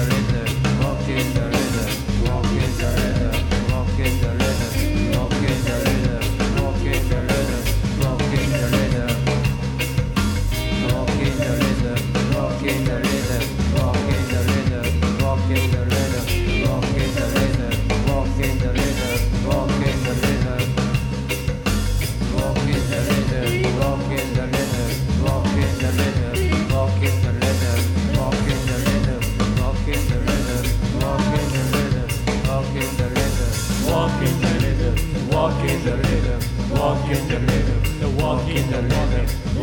Spirit.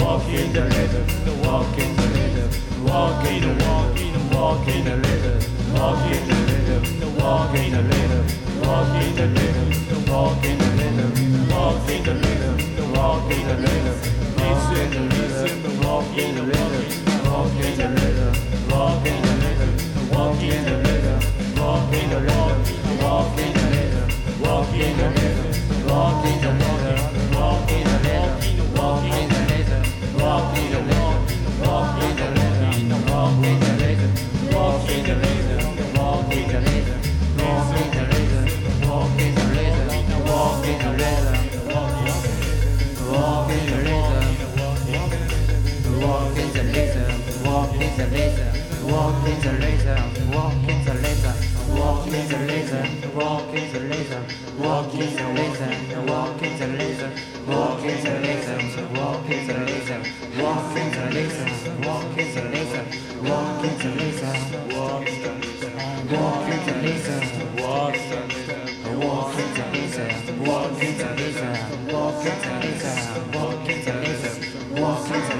Walk in the rhythm, the walk in the rhythm, walk in the walk in the walk in the rhythm, walk in the rhythm, the walk in the rhythm, walk in the rhythm, rhythm, walk in the rhythm, walk in the rhythm, walk in the rhythm, walk in the rhythm, walk in the rhythm, walk in the rhythm, walk in the rhythm, walk in the rhythm, walk in the rhythm, walk in the rhythm, walk in the rhythm, walk in the rhythm, walk in the rhythm, walk in the rhythm, walk in the rhythm, walk in the rhythm, walk in the rhythm, walking the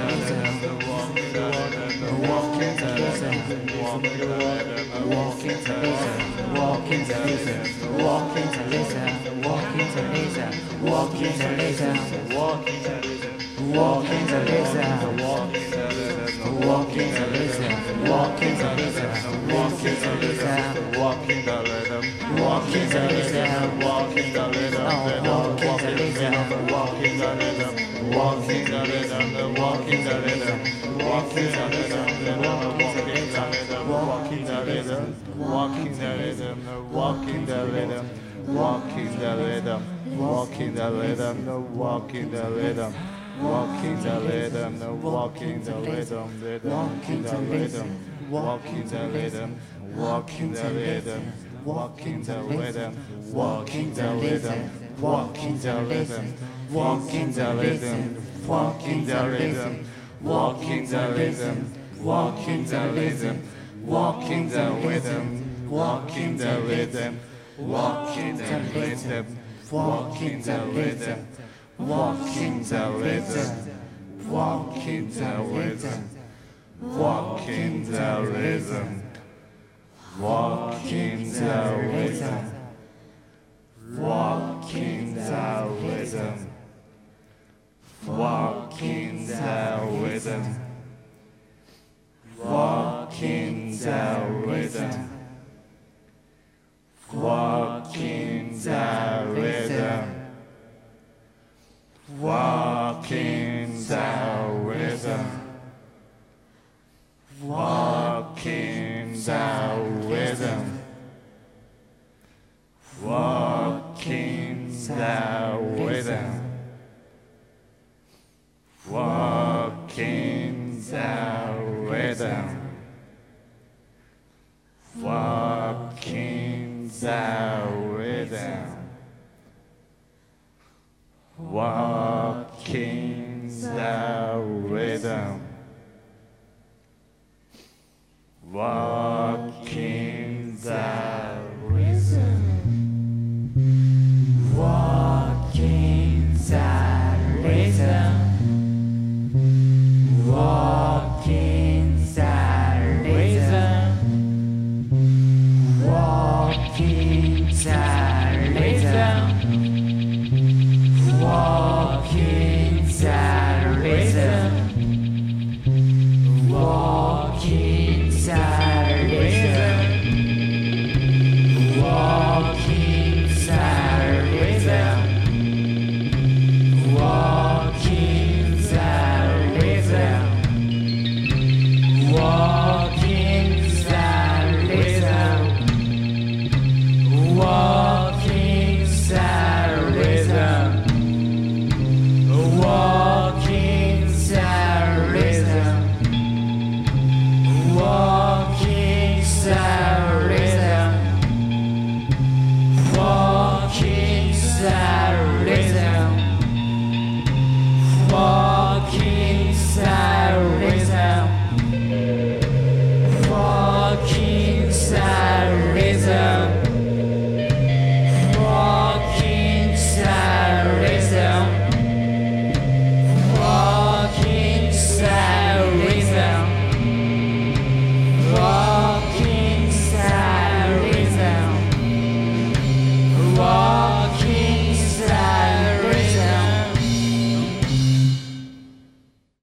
rhythm, walking the rhythm, walking the rhythm, walking the rhythm rhythm, walk in the rhythm, walk in the rhythm, walk in the rhythm, walk in the rhythm, walk in the rhythm, walk in the rhythm, walk in the rhythm, walk in the rhythm, walk in the rhythm, walk in the rhythm, Walk in the rhythm, walk in the rhythm, walk in the rhythm, walk in the rhythm, walk in the rhythm, walk in the rhythm, walk in the rhythm, walk in the rhythm, walk in the rhythm, walk in the rhythm, walk in the rhythm, walk in the rhythm, walk in the rhythm, walk in the rhythm. Walk in the rhythm, walk in the rhythm, walk in the rhythm, walk in the rhythm, walk in the rhythm, walk in the rhythm, walk in the rhythm, Walk in with them. Walk in with them. Walk in with them. down.